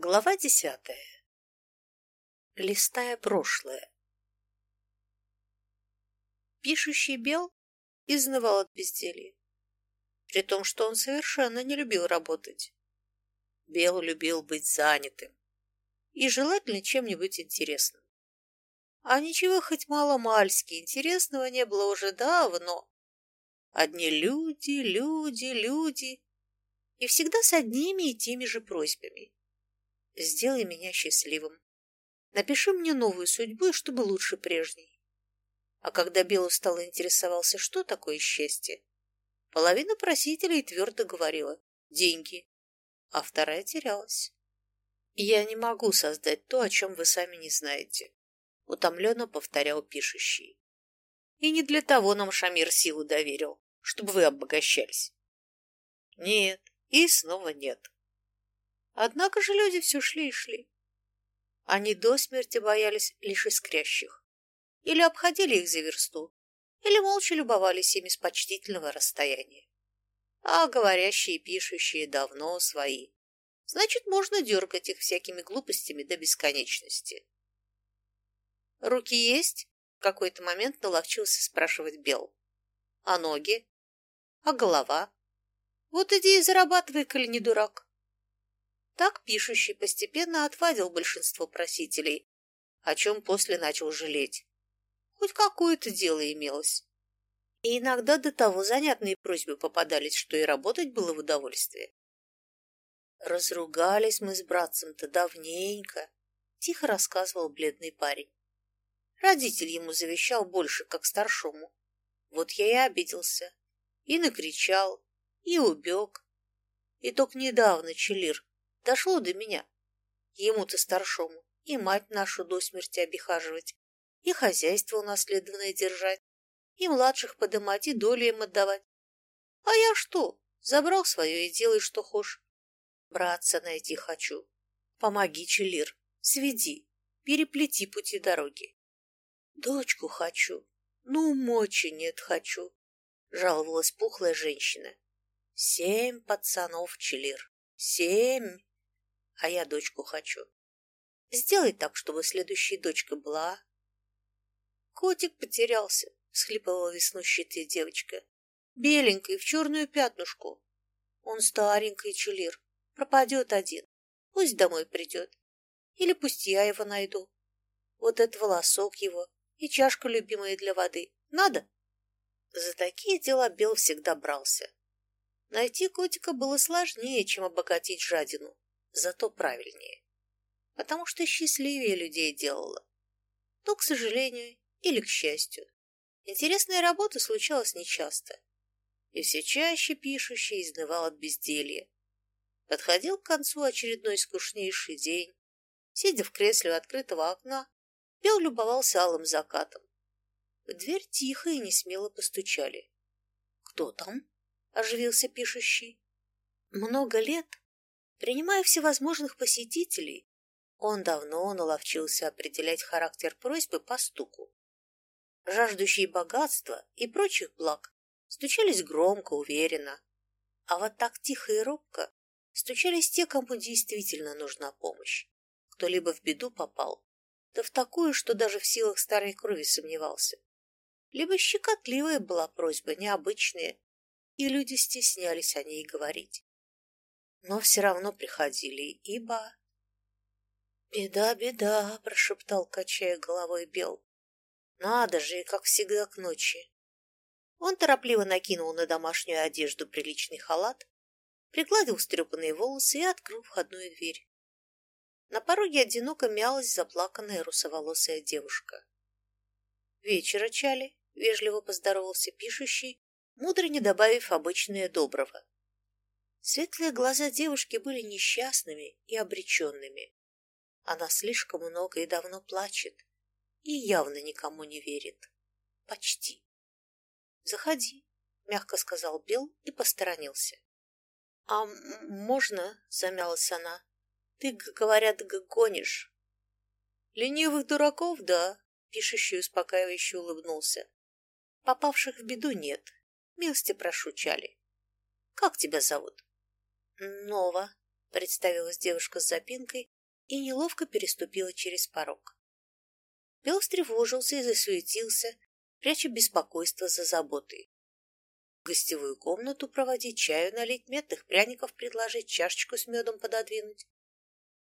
Глава десятая. Листая прошлое. Пишущий Бел изнывал от безделья, при том, что он совершенно не любил работать. Бел любил быть занятым и желательно чем-нибудь интересным. А ничего хоть мало-мальски интересного не было уже давно. Одни люди, люди, люди, и всегда с одними и теми же просьбами сделай меня счастливым. Напиши мне новую судьбу, чтобы лучше прежней. А когда Белый стал интересовался, что такое счастье, половина просителей твердо говорила «деньги», а вторая терялась. «Я не могу создать то, о чем вы сами не знаете», — утомленно повторял пишущий. «И не для того нам Шамир силу доверил, чтобы вы обогащались». «Нет, и снова нет». Однако же люди все шли и шли. Они до смерти боялись лишь искрящих. Или обходили их за версту, или молча любовались ими с почтительного расстояния. А говорящие и пишущие давно свои. Значит, можно дергать их всякими глупостями до бесконечности. «Руки есть?» — в какой-то момент наловчился спрашивать Бел. «А ноги? А голова? Вот иди и зарабатывай, коли не дурак». Так пишущий постепенно отвадил большинство просителей, о чем после начал жалеть. Хоть какое-то дело имелось. И иногда до того занятные просьбы попадались, что и работать было в удовольствие. Разругались мы с братцем-то давненько, тихо рассказывал бледный парень. Родитель ему завещал больше, как старшому. Вот я и обиделся, и накричал, и убег. И только недавно Челир Дошло до меня. Ему-то старшому и мать нашу до смерти обихаживать, и хозяйство унаследованное держать, и младших подымать, и доли им отдавать. А я что? Забрал свое и делай, что хочешь. Братца найти хочу. Помоги, Челир, сведи, переплети пути дороги. Дочку хочу, ну, мочи нет хочу, жаловалась пухлая женщина. Семь пацанов, Челир, семь а я дочку хочу. Сделай так, чтобы следующая дочка была. Котик потерялся, схлипывала веснущатая девочка. Беленький, в черную пятнушку. Он старенький челир, пропадет один. Пусть домой придет. Или пусть я его найду. Вот этот волосок его и чашка любимая для воды. Надо? За такие дела Бел всегда брался. Найти котика было сложнее, чем обогатить жадину зато правильнее. Потому что счастливее людей делала. То, к сожалению, или к счастью. Интересная работа случалась нечасто. И все чаще пишущий изнывал от безделья. Подходил к концу очередной скучнейший день. Сидя в кресле у открытого окна, Бел любовался алым закатом. В дверь тихо и несмело постучали. «Кто там?» — оживился пишущий. Много лет Принимая всевозможных посетителей, он давно наловчился определять характер просьбы по стуку. Жаждущие богатства и прочих благ стучались громко, уверенно, а вот так тихо и робко стучались те, кому действительно нужна помощь, кто либо в беду попал, да в такую, что даже в силах старой крови сомневался, либо щекотливая была просьба, необычная, и люди стеснялись о ней говорить но все равно приходили, ибо... «Беда, беда!» — прошептал, качая головой Бел. «Надо же, и как всегда к ночи!» Он торопливо накинул на домашнюю одежду приличный халат, пригладил стрепанные волосы и открыл входную дверь. На пороге одиноко мялась заплаканная русоволосая девушка. «Вечера, Чали!» — вежливо поздоровался пишущий, мудро не добавив обычное доброго. Светлые глаза девушки были несчастными и обреченными. Она слишком много и давно плачет и явно никому не верит. Почти. «Заходи», — мягко сказал Билл и посторонился. «А можно?» — замялась она. «Ты, говорят, гонишь». «Ленивых дураков, да», — пишущий успокаивающе улыбнулся. «Попавших в беду нет. Милости прошу, Чали. Как тебя зовут?» Нова. представилась девушка с запинкой и неловко переступила через порог. Бел встревожился и засуетился, пряча беспокойство за заботой. В гостевую комнату проводить чаю, налить медных пряников предложить, чашечку с медом пододвинуть.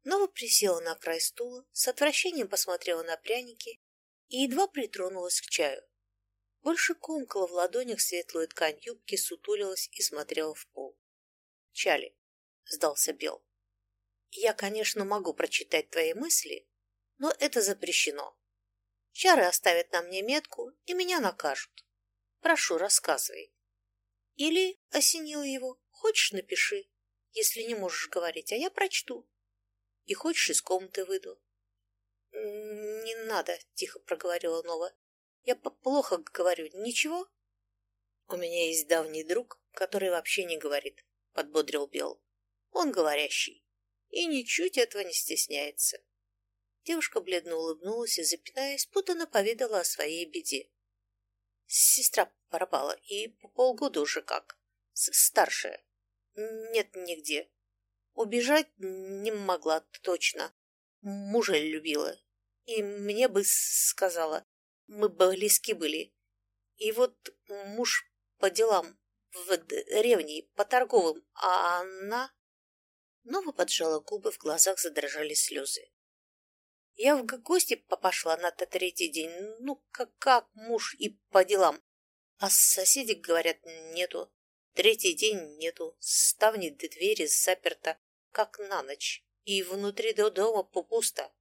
Нова присела на край стула, с отвращением посмотрела на пряники и едва притронулась к чаю. Больше комкала в ладонях светлую ткань юбки, сутулилась и смотрела в пол. «Чали», — сдался Бел, — «я, конечно, могу прочитать твои мысли, но это запрещено. Чары оставят на мне метку и меня накажут. Прошу, рассказывай». Или осенила его, хочешь, напиши, если не можешь говорить, а я прочту. И хочешь, из комнаты выйду. «Не надо», — тихо проговорила Нова. «Я плохо говорю. Ничего?» «У меня есть давний друг, который вообще не говорит», — подбодрил Бел. «Он говорящий. И ничуть этого не стесняется». Девушка бледно улыбнулась и, запинаясь, путанно поведала о своей беде. Сестра пропала, и полгода уже как. Старшая. Нет нигде. Убежать не могла точно. Мужа любила. И мне бы сказала, мы близки были. И вот муж по делам в древней, по торговым, а она... Нова поджала губы, в глазах задрожали слезы. Я в гости пошла на третий день, ну, как, как муж и по делам. А соседи, говорят, нету. Третий день нету. Ставни до двери заперта, как на ночь. И внутри до дома пусто.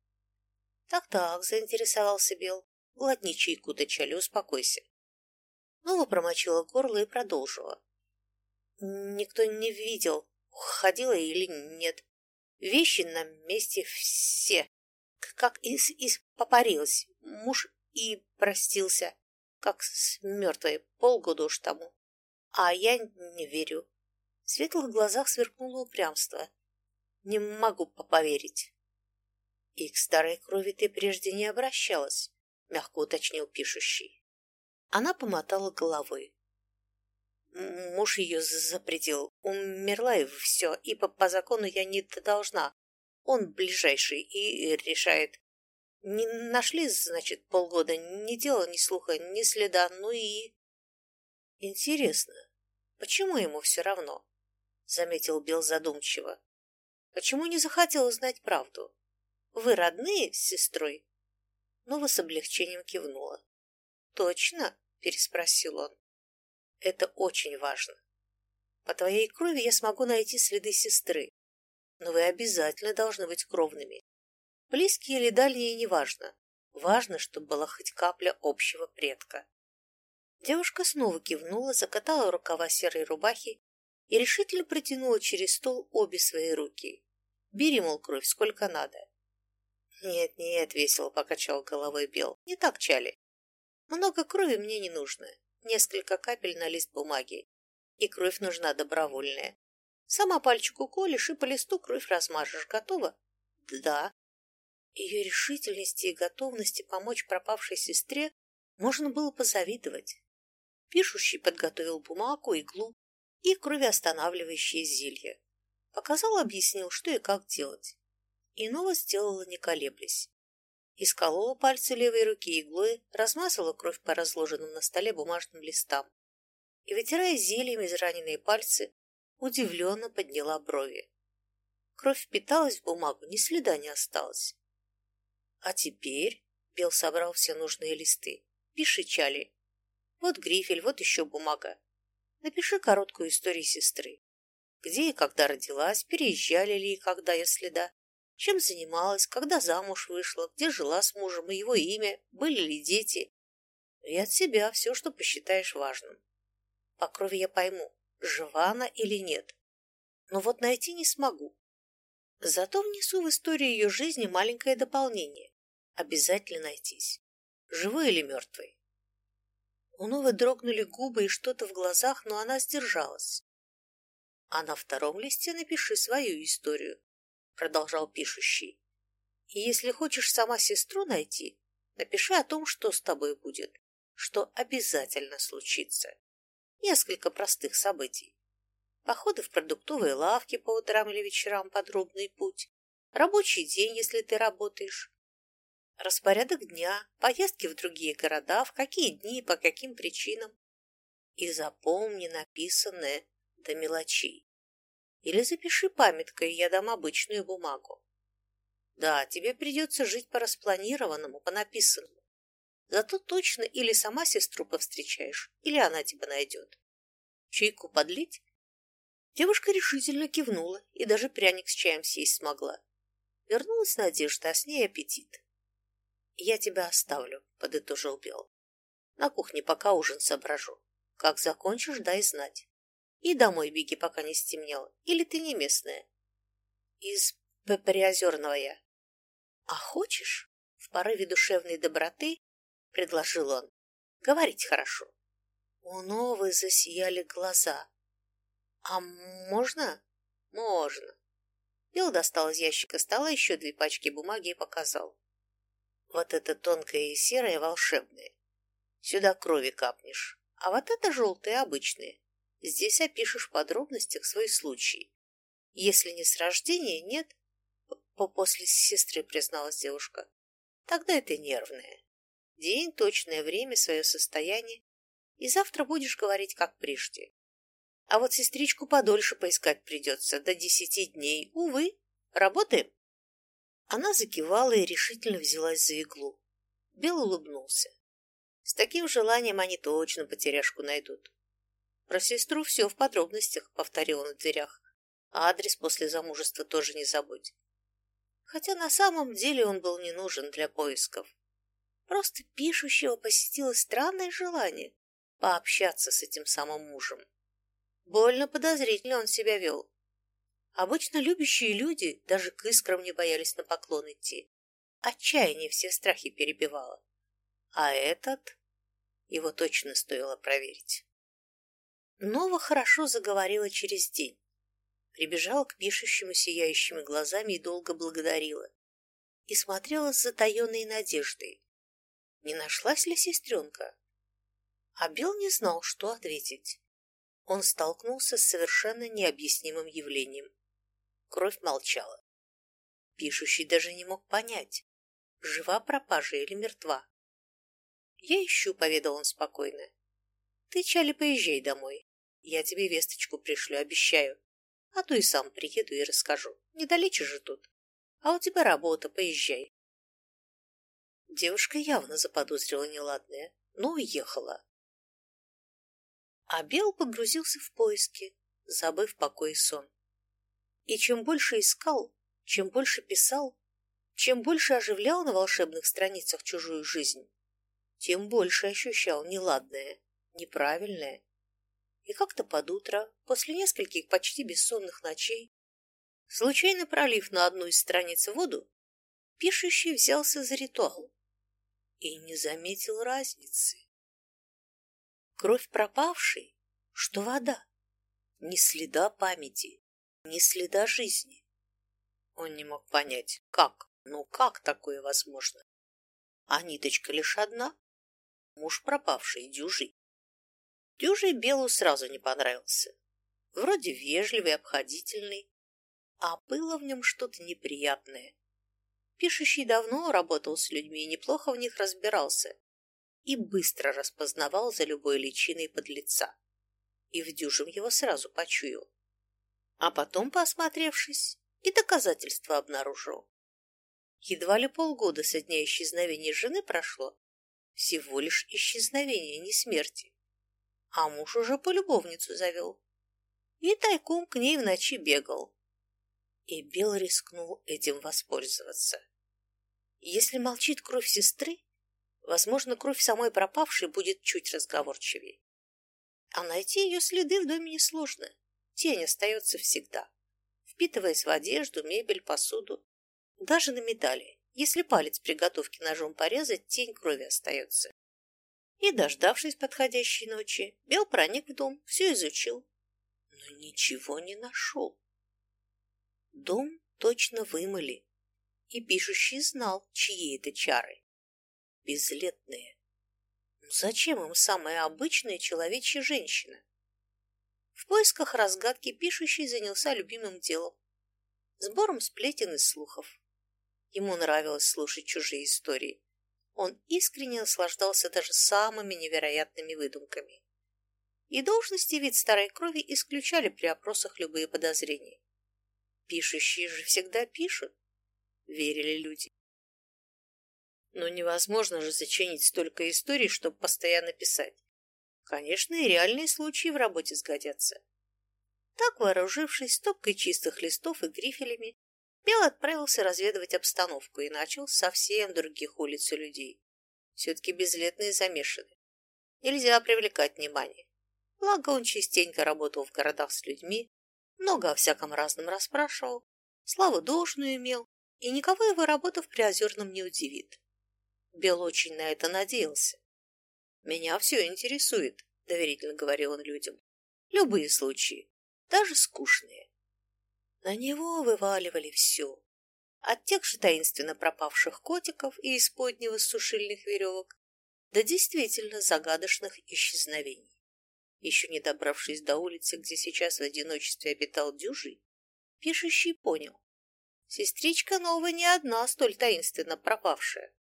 Так-так, заинтересовался Бел. Глотни чайку-то, Чали, успокойся. Нова промочила горло и продолжила. Никто не видел, ходила или нет. Вещи на месте все как из, из попарилась. Муж и простился, как с мертвой полгода уж тому. А я не верю. В светлых глазах сверкнуло упрямство. Не могу поверить. И к старой крови ты прежде не обращалась, мягко уточнил пишущий. Она помотала головой. Муж ее запретил. Умерла и все, и по, по закону я не должна. Он ближайший и решает. Не нашли, значит, полгода, ни дела, ни слуха, ни следа, ну и... Интересно, почему ему все равно? Заметил Билл задумчиво. Почему не захотел узнать правду? Вы родные с сестрой? Нова с облегчением кивнула. Точно? Переспросил он. Это очень важно. По твоей крови я смогу найти следы сестры но вы обязательно должны быть кровными. Близкие или дальние, неважно. Важно, чтобы была хоть капля общего предка. Девушка снова кивнула, закатала рукава серой рубахи и решительно протянула через стол обе свои руки. Бери, мол, кровь, сколько надо. Нет, нет, весело покачал головой Бел. Не так, Чали. Много крови мне не нужно. Несколько капель на лист бумаги. И кровь нужна добровольная. Сама пальчик уколешь и по листу кровь размажешь. Готово? Да. Ее решительности и готовности помочь пропавшей сестре можно было позавидовать. Пишущий подготовил бумагу, иглу и кровеостанавливающее зелье. Показал, объяснил, что и как делать. Иного сделала, не колеблясь. Исколола пальцы левой руки иглой, размазала кровь по разложенным на столе бумажным листам и, вытирая зельем израненные пальцы, удивленно подняла брови. Кровь впиталась в бумагу, ни следа не осталось. А теперь Бел собрал все нужные листы. Пиши, Чали. Вот грифель, вот еще бумага. Напиши короткую историю сестры. Где и когда родилась, переезжали ли и когда я следа, чем занималась, когда замуж вышла, где жила с мужем и его имя, были ли дети. И от себя все, что посчитаешь важным. По крови я пойму, жива она или нет. Но вот найти не смогу. Зато внесу в историю ее жизни маленькое дополнение. Обязательно найтись. Живой или мертвый. У Новы дрогнули губы и что-то в глазах, но она сдержалась. А на втором листе напиши свою историю, продолжал пишущий. И если хочешь сама сестру найти, напиши о том, что с тобой будет, что обязательно случится. Несколько простых событий. Походы в продуктовые лавки по утрам или вечерам подробный путь, рабочий день, если ты работаешь, распорядок дня, поездки в другие города, в какие дни, по каким причинам. И запомни написанное до мелочей. Или запиши памяткой, я дам обычную бумагу. Да, тебе придется жить по распланированному, по написанному. Зато точно или сама сестру повстречаешь, или она тебя найдет. Чайку подлить? Девушка решительно кивнула и даже пряник с чаем съесть смогла. Вернулась надежда, а с ней аппетит. «Я тебя оставлю», — подытожил Бел. «На кухне пока ужин соображу. Как закончишь, дай знать. И домой беги, пока не стемнело. Или ты не местная?» «Из Приозерного я». «А хочешь?» — в порыве душевной доброты предложил он. «Говорить хорошо». У Новы засияли глаза. «А можно?» «Можно». Билл достал из ящика стола еще две пачки бумаги и показал. Вот это тонкое и серое волшебное. Сюда крови капнешь. А вот это желтые обычные. Здесь опишешь в подробностях свой случай. Если не с рождения, нет. По После сестры призналась девушка. Тогда это нервное. День, точное время, свое состояние. И завтра будешь говорить, как прежде. А вот сестричку подольше поискать придется, до десяти дней. Увы, работаем. Она закивала и решительно взялась за иглу. Бел улыбнулся. С таким желанием они точно потеряшку найдут. Про сестру все в подробностях, повторил он в дверях. А адрес после замужества тоже не забудь. Хотя на самом деле он был не нужен для поисков. Просто пишущего посетило странное желание пообщаться с этим самым мужем. Больно подозрительно он себя вел. Обычно любящие люди даже к искрам не боялись на поклон идти. Отчаяние все страхи перебивало. А этот... Его точно стоило проверить. Нова хорошо заговорила через день. Прибежала к пишущему сияющими глазами и долго благодарила. И смотрела с затаенной надеждой. Не нашлась ли сестренка? А Бел не знал, что ответить. Он столкнулся с совершенно необъяснимым явлением. Кровь молчала. Пишущий даже не мог понять, жива пропажа или мертва. «Я ищу», — поведал он спокойно. «Ты, Чали, поезжай домой. Я тебе весточку пришлю, обещаю. А то и сам приеду и расскажу. Недалече же тут. А у тебя работа, поезжай». Девушка явно заподозрила неладное, но уехала. А Бел погрузился в поиски, забыв покой и сон. И чем больше искал, чем больше писал, чем больше оживлял на волшебных страницах чужую жизнь, тем больше ощущал неладное, неправильное. И как-то под утро, после нескольких почти бессонных ночей, случайно пролив на одну из страниц воду, пишущий взялся за ритуал и не заметил разницы. Кровь пропавшей, что вода, ни следа памяти, ни следа жизни. Он не мог понять, как, ну как такое возможно? А ниточка лишь одна. Муж пропавший, Дюжий. Дюжий Белу сразу не понравился. Вроде вежливый, обходительный, а было в нем что-то неприятное. Пишущий давно работал с людьми и неплохо в них разбирался и быстро распознавал за любой личиной подлеца. И в дюжем его сразу почуял а потом, посмотревшись, и доказательства обнаружил. Едва ли полгода со дня исчезновения жены прошло, всего лишь исчезновение, не смерти. А муж уже полюбовницу завел. И тайком к ней в ночи бегал. И Бел рискнул этим воспользоваться. Если молчит кровь сестры, возможно, кровь самой пропавшей будет чуть разговорчивее. А найти ее следы в доме несложно. Тень остается всегда, впитываясь в одежду, мебель, посуду, даже на медали. Если палец при готовке ножом порезать, тень крови остается. И, дождавшись подходящей ночи, Бел проник в дом, все изучил, но ничего не нашел. Дом точно вымыли, и пишущий знал, чьи это чары. Безлетные. Ну зачем им самая обычная человечья женщина? В поисках разгадки пишущий занялся любимым делом – сбором сплетен и слухов. Ему нравилось слушать чужие истории. Он искренне наслаждался даже самыми невероятными выдумками. И должности вид старой крови исключали при опросах любые подозрения. Пишущие же всегда пишут, верили люди. Но невозможно же зачинить столько историй, чтобы постоянно писать. Конечно, и реальные случаи в работе сгодятся. Так, вооружившись стопкой чистых листов и грифелями, Бел отправился разведывать обстановку и начал совсем других улиц и людей. Все-таки безлетные замешаны. Нельзя привлекать внимание. Благо он частенько работал в городах с людьми, много о всяком разном расспрашивал, славу должную имел, и никого его работа в Приозерном не удивит. Бел очень на это надеялся. «Меня все интересует», — доверительно говорил он людям. «Любые случаи, даже скучные». На него вываливали все. От тех же таинственно пропавших котиков и исподнего сушильных веревок до действительно загадочных исчезновений. Еще не добравшись до улицы, где сейчас в одиночестве обитал Дюжий, пишущий понял. Сестричка новая не одна столь таинственно пропавшая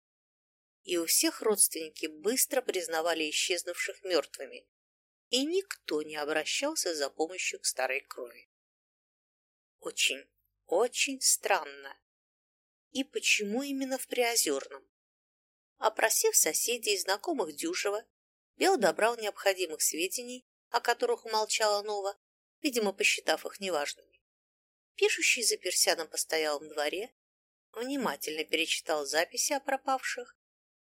и у всех родственники быстро признавали исчезнувших мертвыми, и никто не обращался за помощью к старой крови. Очень, очень странно. И почему именно в Приозерном? Опросив соседей и знакомых Дюжева, Бел добрал необходимых сведений, о которых умолчала Нова, видимо, посчитав их неважными. Пишущий заперся на постоялом дворе, внимательно перечитал записи о пропавших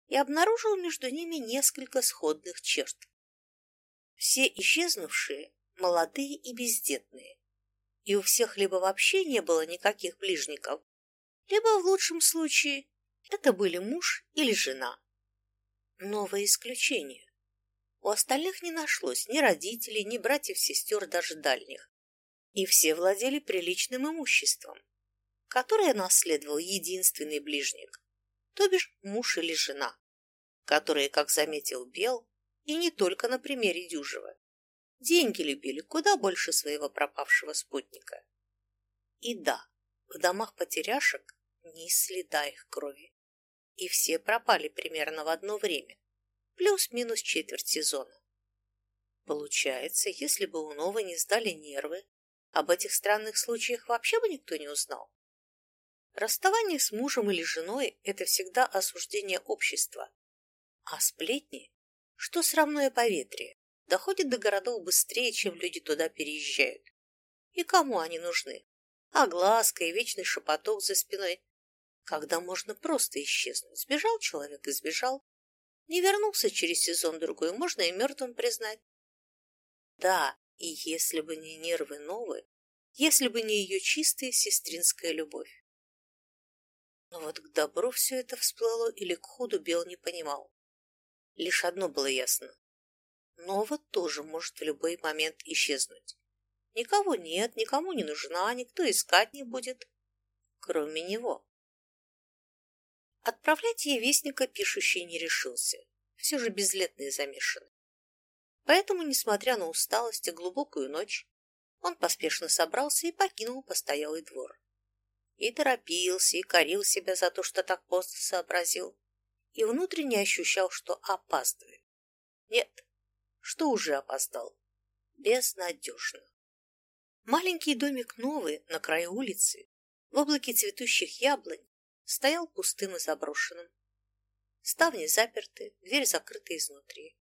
и обнаружил между ними несколько сходных черт. Все исчезнувшие молодые и бездетные, и у всех либо вообще не было никаких ближников, либо в лучшем случае это были муж или жена. Новое исключение. У остальных не нашлось ни родителей, ни братьев-сестер, даже дальних. И все владели приличным имуществом, которое наследовал единственный ближник, то бишь муж или жена, которые, как заметил Бел, и не только на примере Дюжева, деньги любили куда больше своего пропавшего спутника. И да, в домах потеряшек ни следа их крови. И все пропали примерно в одно время, плюс-минус четверть сезона. Получается, если бы у Нова не сдали нервы, об этих странных случаях вообще бы никто не узнал. Расставание с мужем или женой – это всегда осуждение общества. А сплетни, что срамное поветрие, доходят до городов быстрее, чем люди туда переезжают. И кому они нужны? А глазка и вечный шепоток за спиной. Когда можно просто исчезнуть. Сбежал человек и сбежал. Не вернулся через сезон-другой, можно и мертвым признать. Да, и если бы не нервы новые, если бы не ее чистая сестринская любовь. Но вот к добру все это всплыло или к худу Бел не понимал. Лишь одно было ясно. Нова тоже может в любой момент исчезнуть. Никого нет, никому не нужна, никто искать не будет, кроме него. Отправлять ей вестника пишущий не решился. Все же безлетные замешаны. Поэтому, несмотря на усталость и глубокую ночь, он поспешно собрался и покинул постоялый двор и торопился, и корил себя за то, что так поздно сообразил, и внутренне ощущал, что опаздывает. Нет, что уже опоздал. Безнадежно. Маленький домик новый на краю улицы, в облаке цветущих яблонь, стоял пустым и заброшенным. Ставни заперты, дверь закрыта изнутри.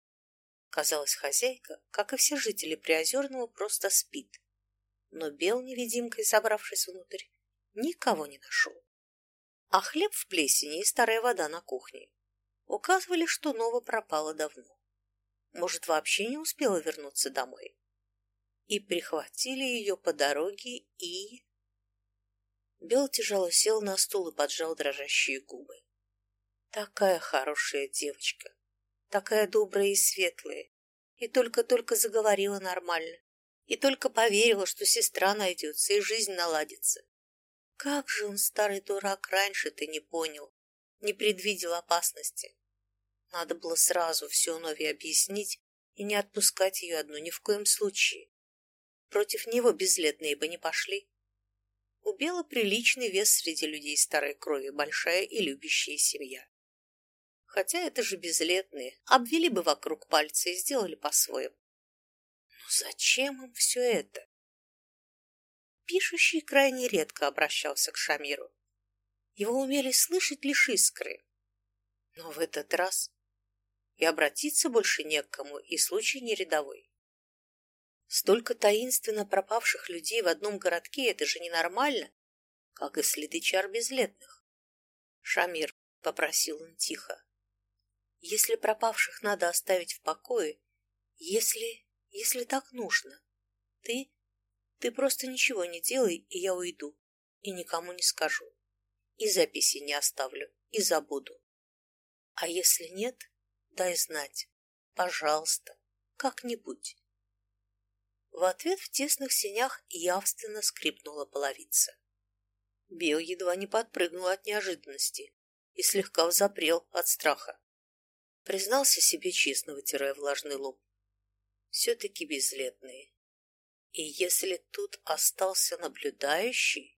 Казалось, хозяйка, как и все жители Приозерного, просто спит. Но бел невидимкой, забравшись внутрь, никого не нашел. А хлеб в плесени и старая вода на кухне указывали, что Нова пропала давно. Может, вообще не успела вернуться домой. И прихватили ее по дороге и... Бел тяжело сел на стул и поджал дрожащие губы. Такая хорошая девочка, такая добрая и светлая, и только-только заговорила нормально, и только поверила, что сестра найдется и жизнь наладится. Как же он, старый дурак, раньше-то не понял, не предвидел опасности. Надо было сразу все Нове объяснить и не отпускать ее одну ни в коем случае. Против него безлетные бы не пошли. У Бела приличный вес среди людей старой крови, большая и любящая семья. Хотя это же безлетные, обвели бы вокруг пальца и сделали по-своему. Но зачем им все это? Пишущий крайне редко обращался к Шамиру. Его умели слышать лишь искры. Но в этот раз и обратиться больше не к кому, и случай не рядовой. Столько таинственно пропавших людей в одном городке — это же ненормально, как и следы чар безлетных. Шамир, — попросил он тихо, — если пропавших надо оставить в покое, если... если так нужно, ты... ты просто ничего не делай, и я уйду, и никому не скажу, и записи не оставлю, и забуду. А если нет, дай знать, пожалуйста, как-нибудь. В ответ в тесных сенях явственно скрипнула половица. Бил едва не подпрыгнул от неожиданности и слегка взапрел от страха. Признался себе честно, вытирая влажный лоб. Все-таки безлетные. И если тут остался наблюдающий...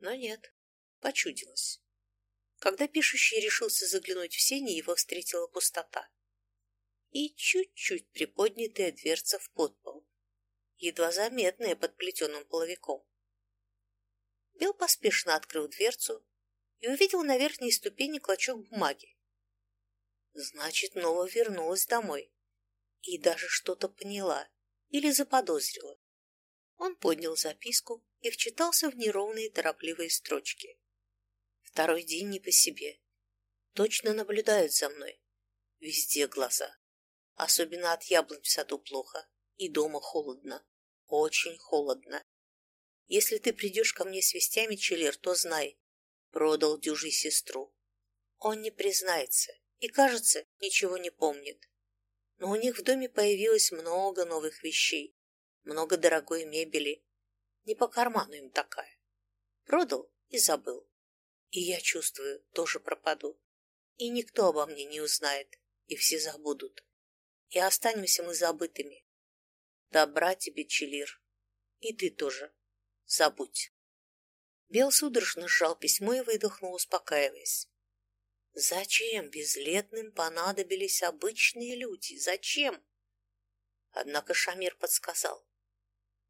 Но нет, почудилось. Когда пишущий решился заглянуть в сени, его встретила пустота. И чуть-чуть приподнятая дверца в подпол, едва заметная под плетеным половиком. Бел поспешно открыл дверцу и увидел на верхней ступени клочок бумаги. Значит, Нова вернулась домой и даже что-то поняла или заподозрила. Он поднял записку и вчитался в неровные торопливые строчки. Второй день не по себе. Точно наблюдают за мной. Везде глаза. Особенно от яблонь в саду плохо. И дома холодно. Очень холодно. Если ты придешь ко мне с вестями, Челлер, то знай. Продал дюжи сестру. Он не признается и, кажется, ничего не помнит. Но у них в доме появилось много новых вещей, много дорогой мебели. Не по карману им такая. Продал и забыл. И я чувствую, тоже пропаду. И никто обо мне не узнает, и все забудут. И останемся мы забытыми. Добра тебе, Челир. И ты тоже. Забудь. Бел судорожно сжал письмо и выдохнул, успокаиваясь. Зачем безлетным понадобились обычные люди? Зачем? Однако Шамир подсказал.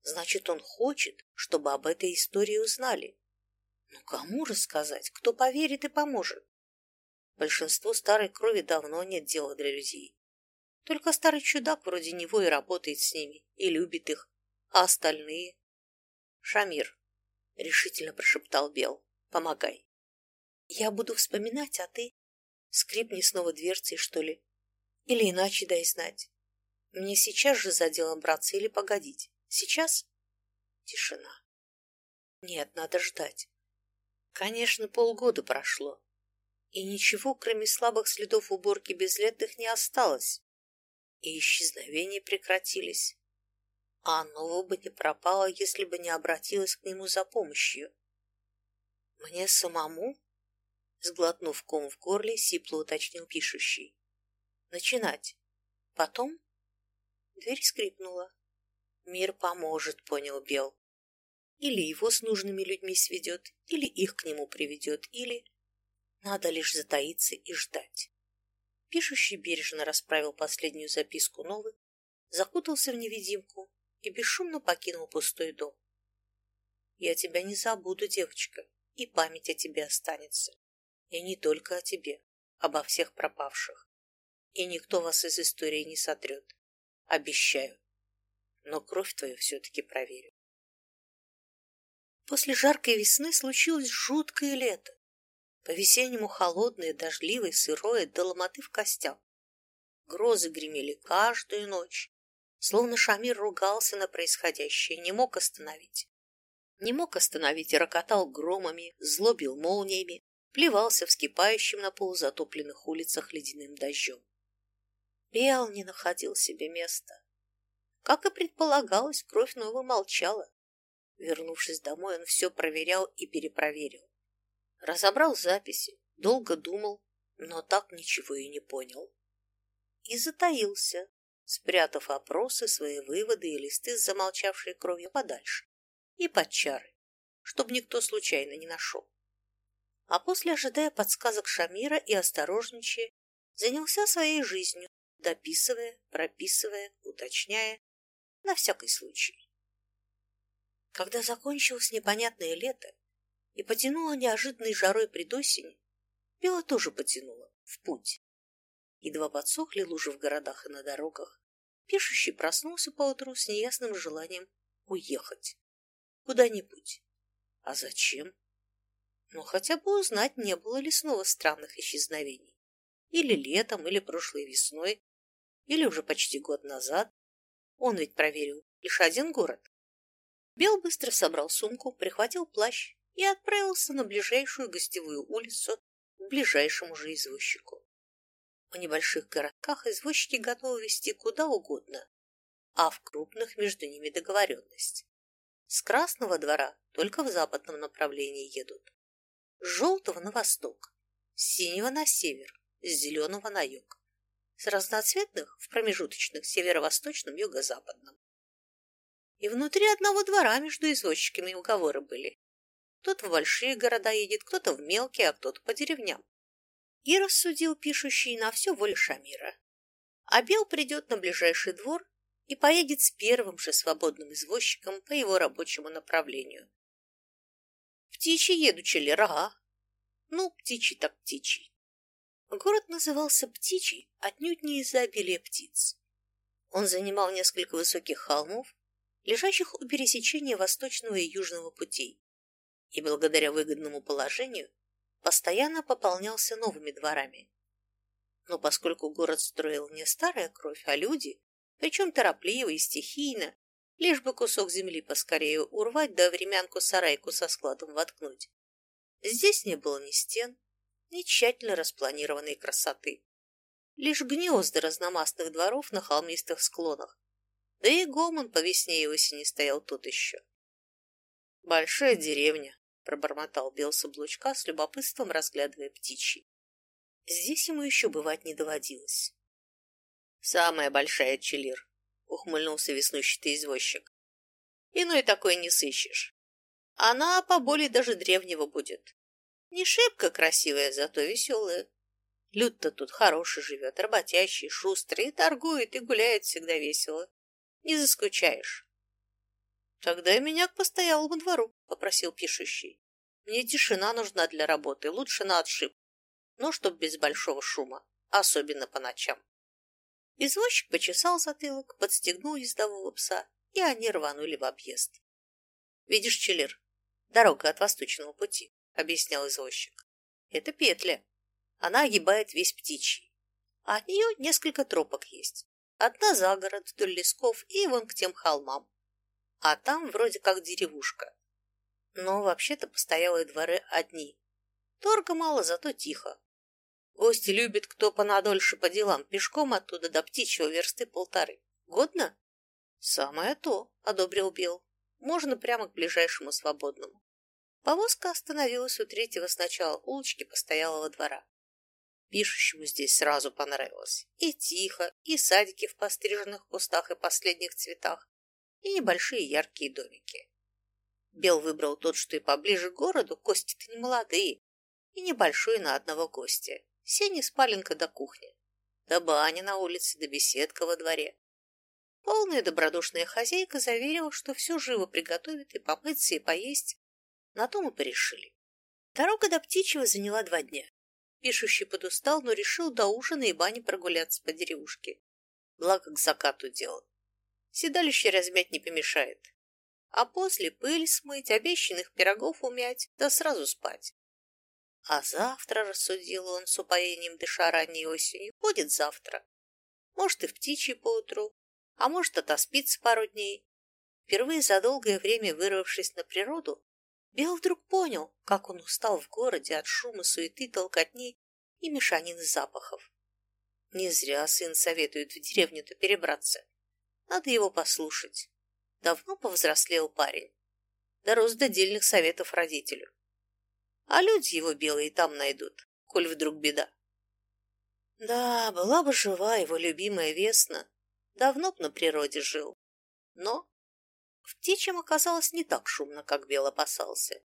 Значит, он хочет, чтобы об этой истории узнали. Ну кому рассказать? Кто поверит и поможет? Большинству старой крови давно нет дела для людей. Только старый чудак вроде него и работает с ними, и любит их. А остальные? Шамир, — решительно прошептал Бел, — помогай. Я буду вспоминать, а ты? Скрипни снова дверцей, что ли? Или иначе дай знать. Мне сейчас же за делом браться или погодить? Сейчас? Тишина. Нет, надо ждать. Конечно, полгода прошло, и ничего, кроме слабых следов уборки безлетных, не осталось, и исчезновения прекратились. А оно бы не пропало, если бы не обратилась к нему за помощью. Мне самому? Сглотнув ком в горле, сипло уточнил пишущий. Начинать. Потом? Дверь скрипнула. Мир поможет, понял Бел. Или его с нужными людьми сведет, или их к нему приведет, или... Надо лишь затаиться и ждать. Пишущий бережно расправил последнюю записку новый, закутался в невидимку и бесшумно покинул пустой дом. Я тебя не забуду, девочка, и память о тебе останется. И не только о тебе, обо всех пропавших. И никто вас из истории не сотрет. Обещаю. Но кровь твою все-таки проверю. После жаркой весны случилось жуткое лето. По-весеннему холодное, дождливое, сырое, до ломоты в костях. Грозы гремели каждую ночь. Словно Шамир ругался на происходящее, не мог остановить. Не мог остановить и рокотал громами, злобил молниями, плевался вскипающим на полузатопленных улицах ледяным дождем. Бел не находил себе места. Как и предполагалось, кровь Новы молчала. Вернувшись домой, он все проверял и перепроверил. Разобрал записи, долго думал, но так ничего и не понял. И затаился, спрятав опросы, свои выводы и листы с замолчавшей кровью подальше и под чары, чтобы никто случайно не нашел. А после, ожидая подсказок Шамира и осторожничая, занялся своей жизнью, дописывая, прописывая, уточняя, на всякий случай. Когда закончилось непонятное лето и потянуло неожиданной жарой предосени, Белла тоже потянула в путь. Едва подсохли лужи в городах и на дорогах, пишущий проснулся поутру с неясным желанием уехать. Куда-нибудь. А зачем? Ну, хотя бы узнать, не было ли снова странных исчезновений. Или летом, или прошлой весной, или уже почти год назад. Он ведь проверил лишь один город. Бел быстро собрал сумку, прихватил плащ и отправился на ближайшую гостевую улицу к ближайшему же извозчику. В небольших городках извозчики готовы везти куда угодно, а в крупных между ними договоренность. С Красного двора только в западном направлении едут. С желтого на восток, с синего на север, с зеленого на юг с разноцветных в промежуточных северо-восточном юго-западном. И внутри одного двора между извозчиками уговоры были. Кто-то в большие города едет, кто-то в мелкие, а кто-то по деревням. И рассудил пишущий на все воле Шамира. А Бел придет на ближайший двор и поедет с первым же свободным извозчиком по его рабочему направлению. Птичий едучи ли, рога? Ну, птичий так птичий. Город назывался Птичий отнюдь не из-за обилия птиц. Он занимал несколько высоких холмов, лежащих у пересечения восточного и южного путей, и благодаря выгодному положению постоянно пополнялся новыми дворами. Но поскольку город строил не старая кровь, а люди, причем торопливо и стихийно, лишь бы кусок земли поскорее урвать да времянку-сарайку со складом воткнуть, здесь не было ни стен, ни тщательно распланированной красоты. Лишь гнезда разномастных дворов на холмистых склонах, да и гомон по весне и осени стоял тут еще. «Большая деревня», — пробормотал Бел с с любопытством, разглядывая птичьи. Здесь ему еще бывать не доводилось. «Самая большая челир», — ухмыльнулся веснущатый извозчик. «Иной такой не сыщешь. Она поболее даже древнего будет. Не шибко красивая, зато веселая. Люд-то тут хороший живет, работящий, шустрый, и торгует, и гуляет всегда весело. Не заскучаешь. Тогда меня к постоялому двору, попросил пишущий. Мне тишина нужна для работы, лучше на отшиб, но чтоб без большого шума, особенно по ночам. Извозчик почесал затылок, подстегнул ездового пса, и они рванули в объезд. Видишь, Челлер, дорога от восточного пути. — объяснял извозчик. «Это петля. Она огибает весь птичий. А от нее несколько тропок есть. Одна за город, вдоль лесков и вон к тем холмам. А там вроде как деревушка. Но вообще-то постоялые дворы одни. Торга мало, зато тихо. Гости любят, кто понадольше по делам, пешком оттуда до птичьего версты полторы. Годно? Самое то, одобрил Бел. Можно прямо к ближайшему свободному. Повозка остановилась у третьего сначала улочки постоялого двора. Пишущему здесь сразу понравилось. И тихо, и садики в постриженных кустах и последних цветах, и небольшие яркие домики. Бел выбрал тот, что и поближе к городу, кости-то не молодые, и небольшой на одного гостя. Сеня спаленка до кухни, да баня на улице, да беседка во дворе. Полная добродушная хозяйка заверила, что все живо приготовит и помыться, и поесть, на то мы порешили. Дорога до Птичьего заняла два дня. Пишущий подустал, но решил до ужина и бани прогуляться по деревушке. Благо к закату делал. Седалище размять не помешает. А после пыль смыть, обещанных пирогов умять, да сразу спать. А завтра, рассудил он с упоением дыша ранней осенью, будет завтра. Может, и в птичьи поутру, а может, отоспится пару дней. Впервые за долгое время вырвавшись на природу, Бел вдруг понял, как он устал в городе от шума, суеты, толкотни и мешанины запахов. Не зря сын советует в деревню-то перебраться. Надо его послушать. Давно повзрослел парень. Дорос до дельных советов родителю. А люди его белые там найдут, коль вдруг беда. Да, была бы жива его любимая Весна, давно б на природе жил. Но в птичьем оказалось не так шумно, как Бел опасался.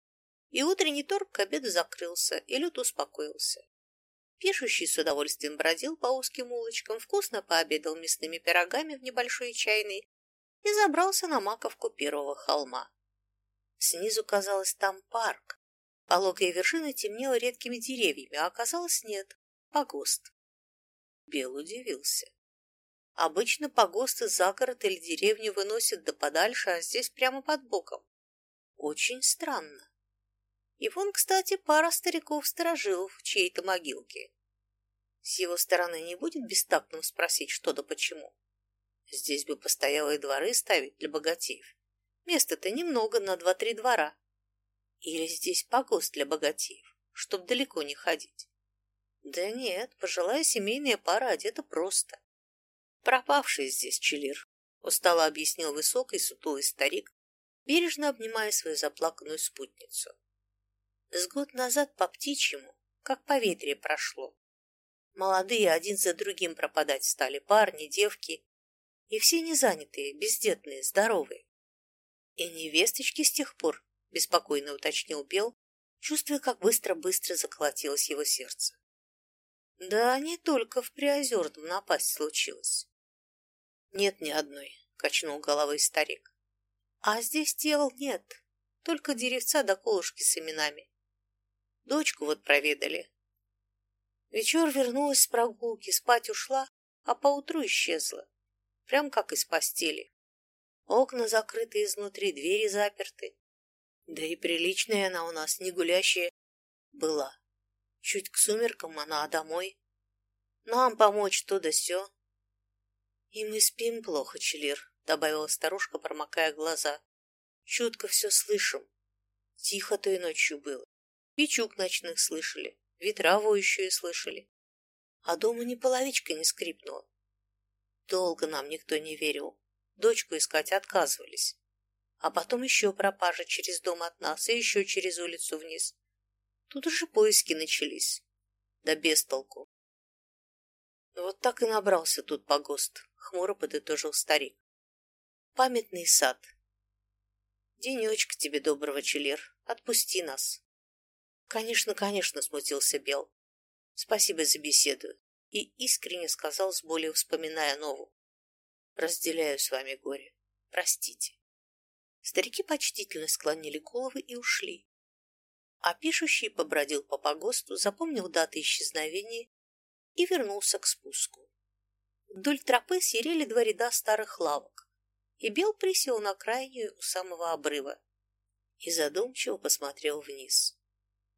И утренний торг к обеду закрылся, и Люд успокоился. Пишущий с удовольствием бродил по узким улочкам, вкусно пообедал мясными пирогами в небольшой чайной и забрался на маковку первого холма. Снизу, казалось, там парк. Пологая вершина темнела редкими деревьями, а оказалось нет, погост. Бел удивился. Обычно погосты за город или деревню выносят да подальше, а здесь прямо под боком. Очень странно. И вон, кстати, пара стариков-сторожилов в чьей-то могилке. С его стороны не будет бестактным спросить, что да почему. Здесь бы постоялые дворы ставить для богатеев. Места-то немного на два-три двора. Или здесь погост для богатеев, чтоб далеко не ходить. Да нет, пожилая семейная пара одета просто. Пропавший здесь челир, устало объяснил высокий сутулый старик, бережно обнимая свою заплаканную спутницу. С год назад по птичьему, как по ветре прошло. Молодые один за другим пропадать стали парни, девки, и все незанятые, бездетные, здоровые. И невесточки с тех пор, беспокойно уточнил Бел, чувствуя, как быстро-быстро заколотилось его сердце. Да не только в Приозерном напасть случилось. Нет ни одной, качнул головой старик. А здесь дел нет, только деревца да колышки с именами. Дочку вот проведали. Вечер вернулась с прогулки, спать ушла, а поутру исчезла. Прям как из постели. Окна закрыты изнутри, двери заперты. Да и приличная она у нас, не гулящая, была. Чуть к сумеркам она домой. Нам помочь то да сё. «И мы спим плохо, Челир», — добавила старушка, промокая глаза. «Чутко все слышим. Тихо той ночью было. Печук ночных слышали, ветра воющие слышали. А дома ни половичка не скрипнула. Долго нам никто не верил. Дочку искать отказывались. А потом еще пропажа через дом от нас и еще через улицу вниз. Тут уже поиски начались. Да без толку. Вот так и набрался тут погост хмуро подытожил старик. Памятный сад. Денечка тебе доброго, Челир. Отпусти нас. Конечно, конечно, смутился Бел. Спасибо за беседу. И искренне сказал с болью, вспоминая Нову. Разделяю с вами горе. Простите. Старики почтительно склонили головы и ушли. А пишущий побродил по погосту, запомнил даты исчезновения и вернулся к спуску. Вдоль тропы серели два ряда старых лавок, и Бел присел на крайнюю у самого обрыва и задумчиво посмотрел вниз.